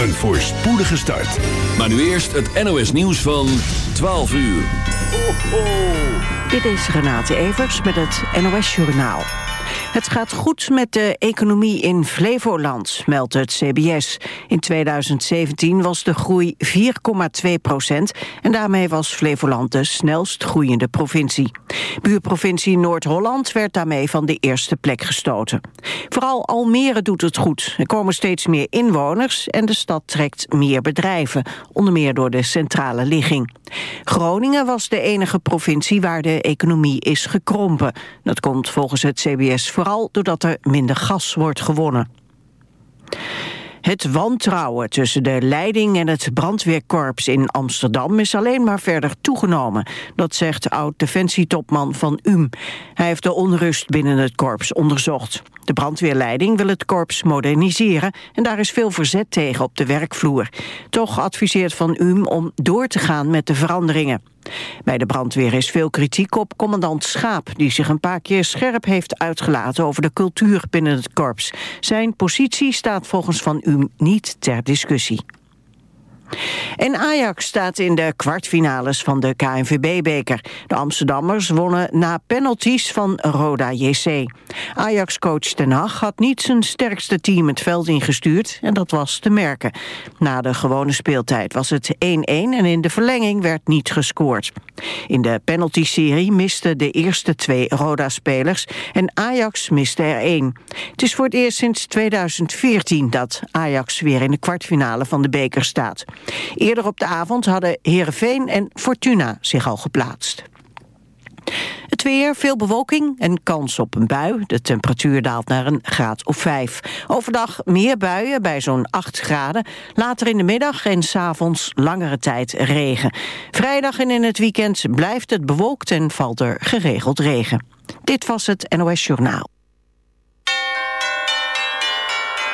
Een voorspoedige start. Maar nu eerst het NOS nieuws van 12 uur. Ho. Dit is Renate Evers met het NOS Journaal. Het gaat goed met de economie in Flevoland, meldt het CBS. In 2017 was de groei 4,2 procent... en daarmee was Flevoland de snelst groeiende provincie. Buurprovincie Noord-Holland werd daarmee van de eerste plek gestoten. Vooral Almere doet het goed. Er komen steeds meer inwoners en de stad trekt meer bedrijven... onder meer door de centrale ligging. Groningen was de enige provincie waar de economie is gekrompen. Dat komt volgens het CBS vooral doordat er minder gas wordt gewonnen. Het wantrouwen tussen de leiding en het brandweerkorps in Amsterdam is alleen maar verder toegenomen. Dat zegt oud-defensietopman van UM. Hij heeft de onrust binnen het korps onderzocht. De brandweerleiding wil het korps moderniseren en daar is veel verzet tegen op de werkvloer. Toch adviseert Van UM om door te gaan met de veranderingen. Bij de brandweer is veel kritiek op commandant Schaap... die zich een paar keer scherp heeft uitgelaten over de cultuur binnen het korps. Zijn positie staat volgens Van UM niet ter discussie. En Ajax staat in de kwartfinales van de KNVB-beker. De Amsterdammers wonnen na penalties van Roda JC. Ajax-coach Ten Hag had niet zijn sterkste team het veld ingestuurd... en dat was te merken. Na de gewone speeltijd was het 1-1 en in de verlenging werd niet gescoord. In de penalty-serie misten de eerste twee Roda-spelers... en Ajax miste er één. Het is voor het eerst sinds 2014 dat Ajax weer in de kwartfinale van de beker staat. Eerder op de avond hadden Heerenveen en Fortuna zich al geplaatst. Het weer, veel bewolking en kans op een bui. De temperatuur daalt naar een graad of 5. Overdag meer buien bij zo'n 8 graden. Later in de middag en s'avonds langere tijd regen. Vrijdag en in het weekend blijft het bewolkt en valt er geregeld regen. Dit was het NOS Journaal.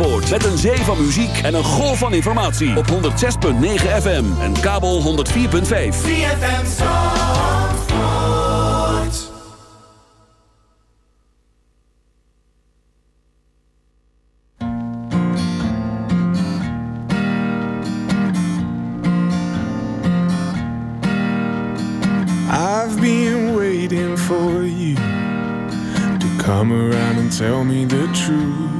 Zandvoort. Met een zee van muziek en een golf van informatie. Op 106.9 FM en kabel 104.5. ZFM Zandvoort. I've been waiting for you to come around and tell me the truth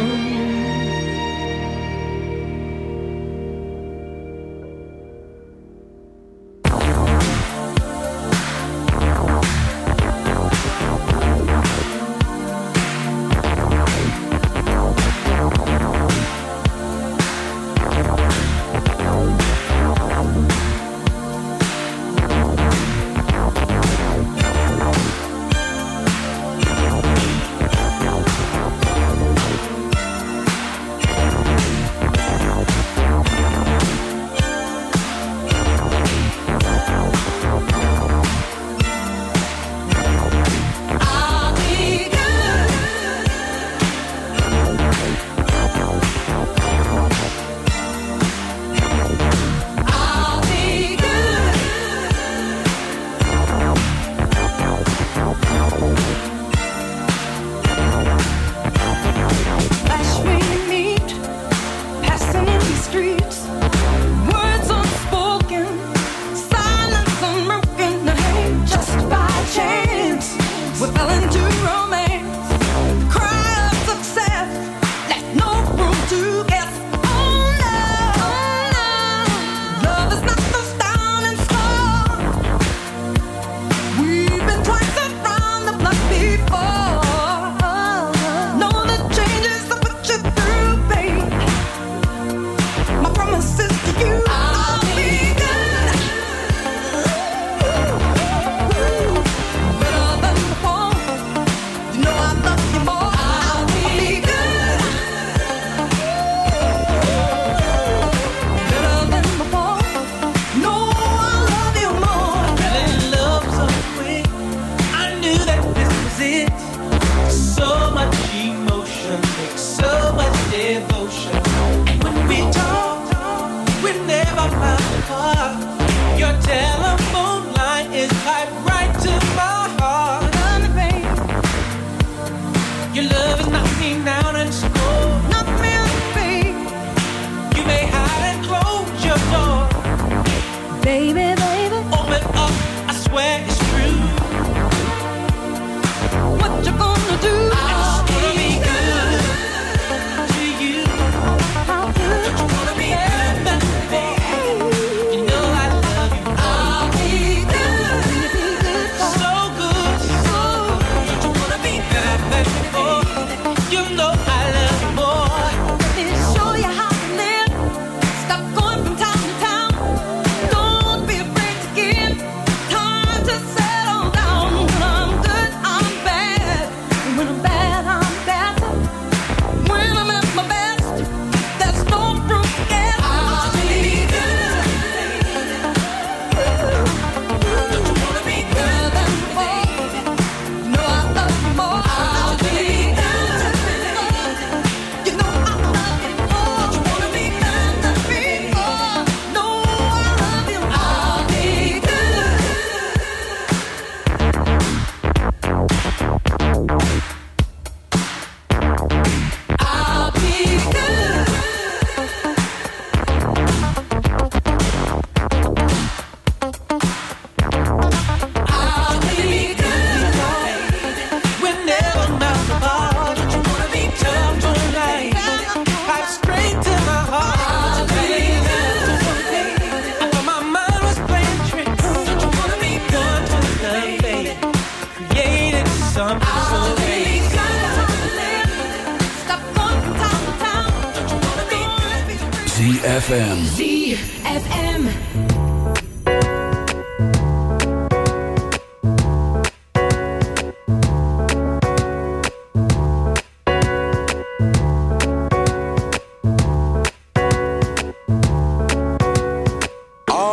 what you gonna do?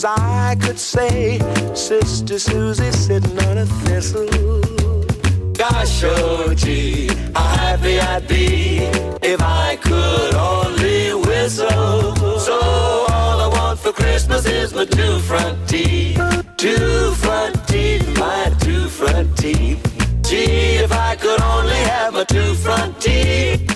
As I could say, Sister Susie sitting on a thistle. Gosh, oh gee, how happy I'd be if I could only whistle. So all I want for Christmas is my two front teeth, two front teeth, my two front teeth. Gee, if I could only have my two front teeth.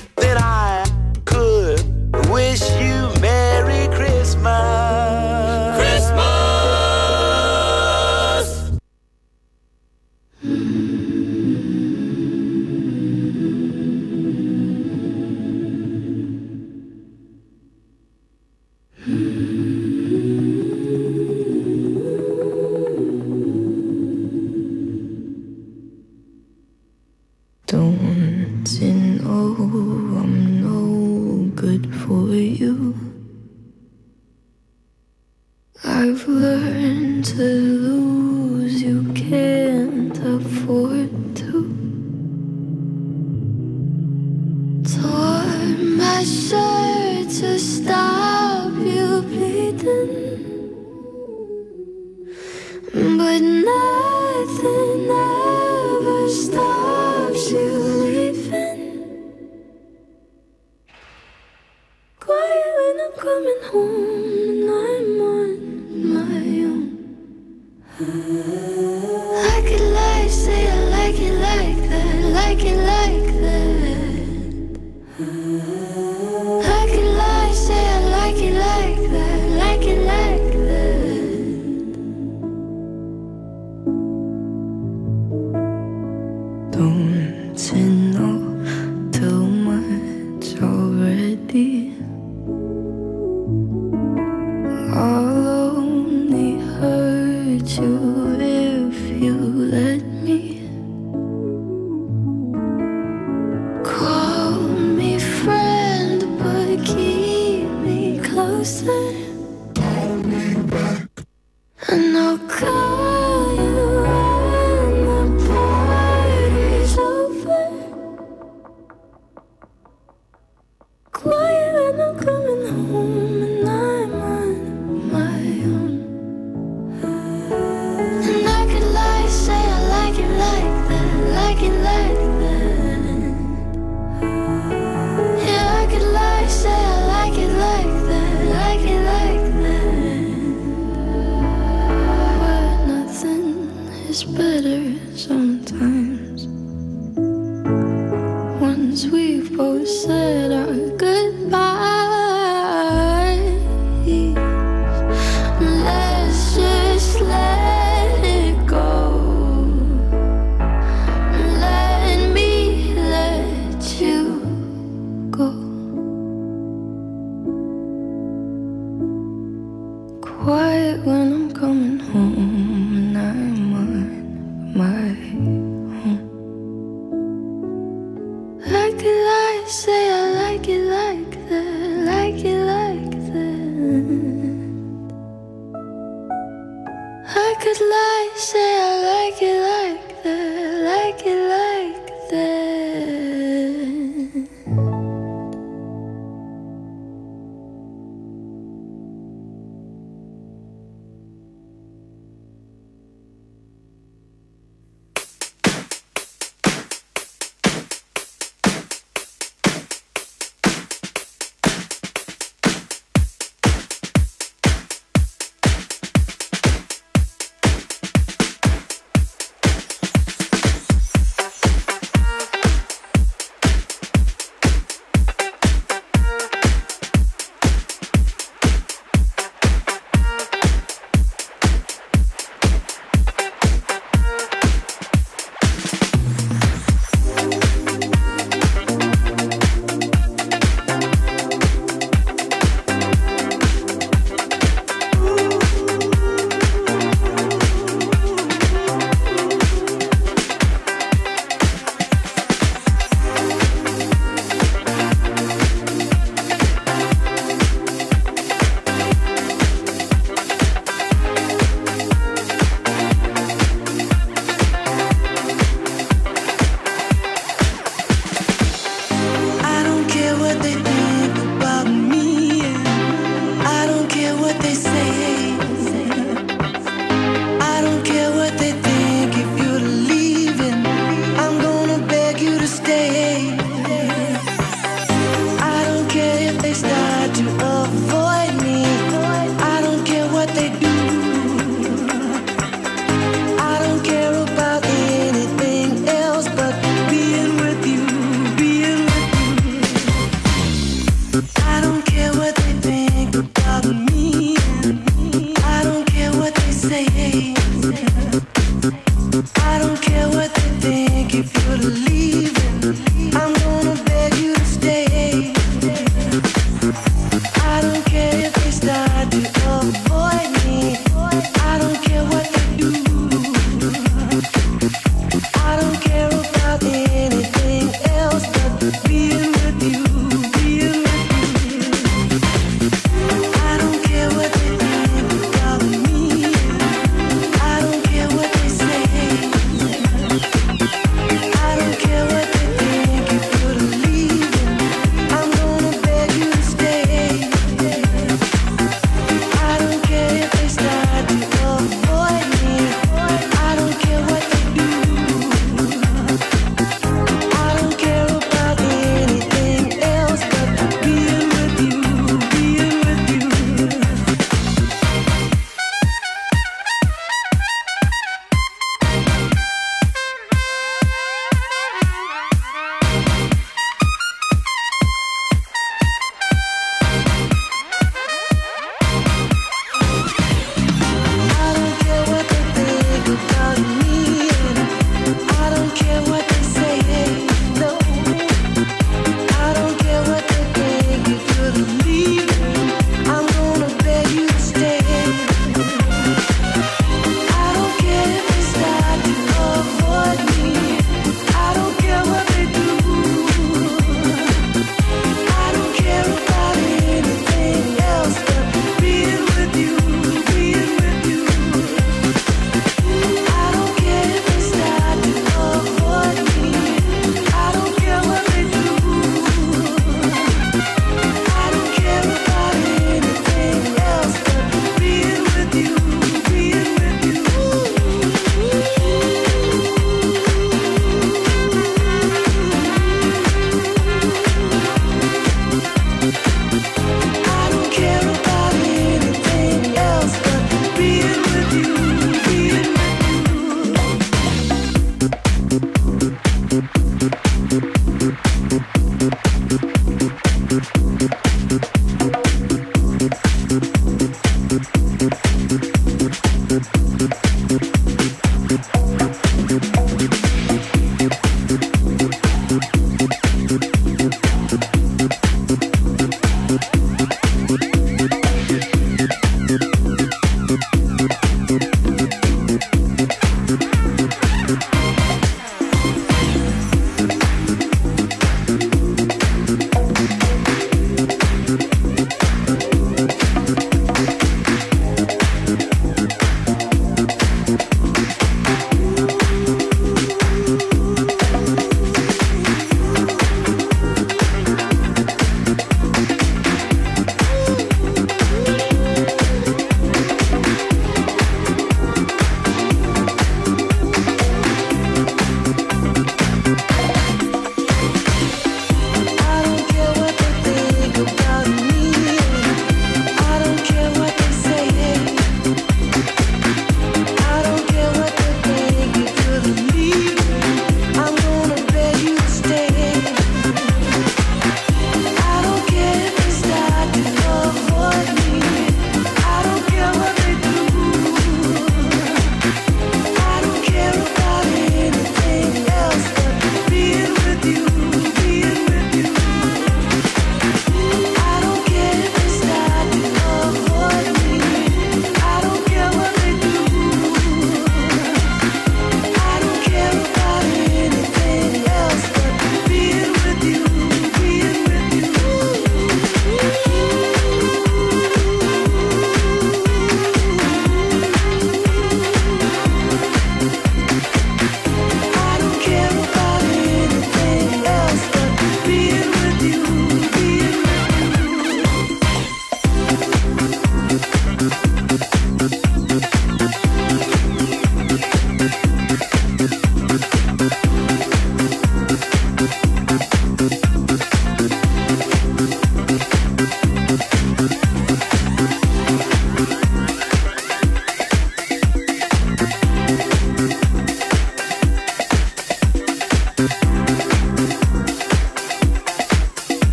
couldn't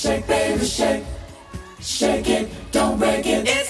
Shake, baby, shake. Shake it, don't break it. It's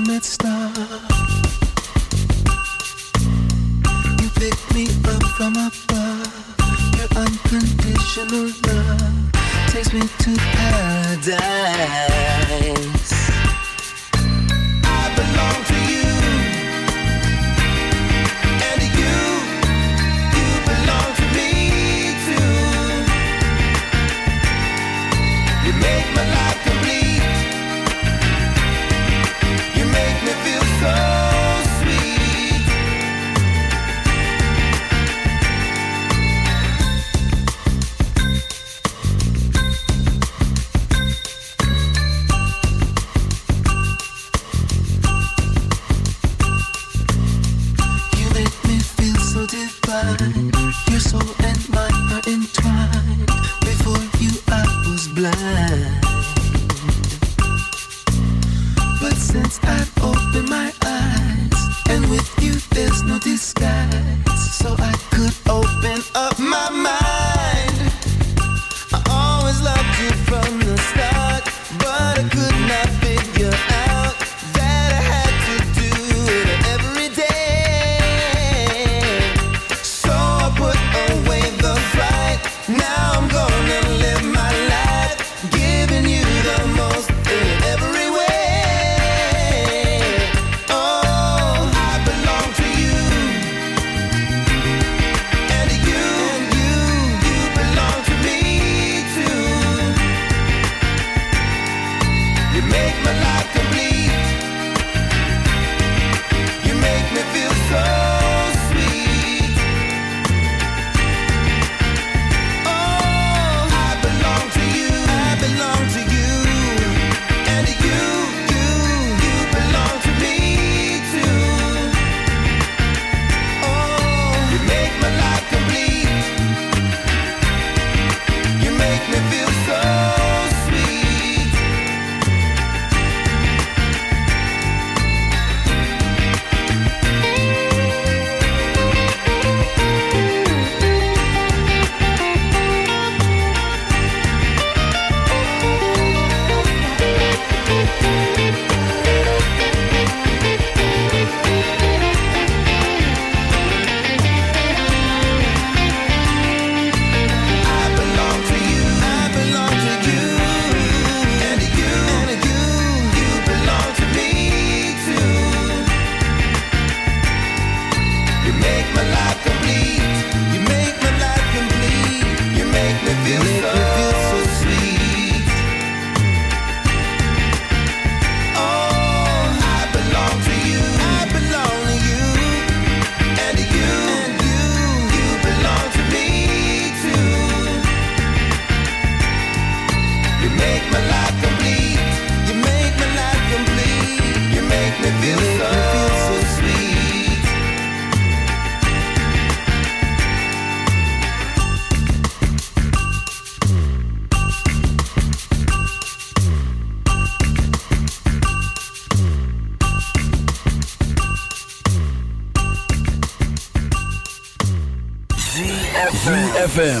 Ultimate star. You pick me up from above. Your unconditional love takes me to paradise. like ZFM.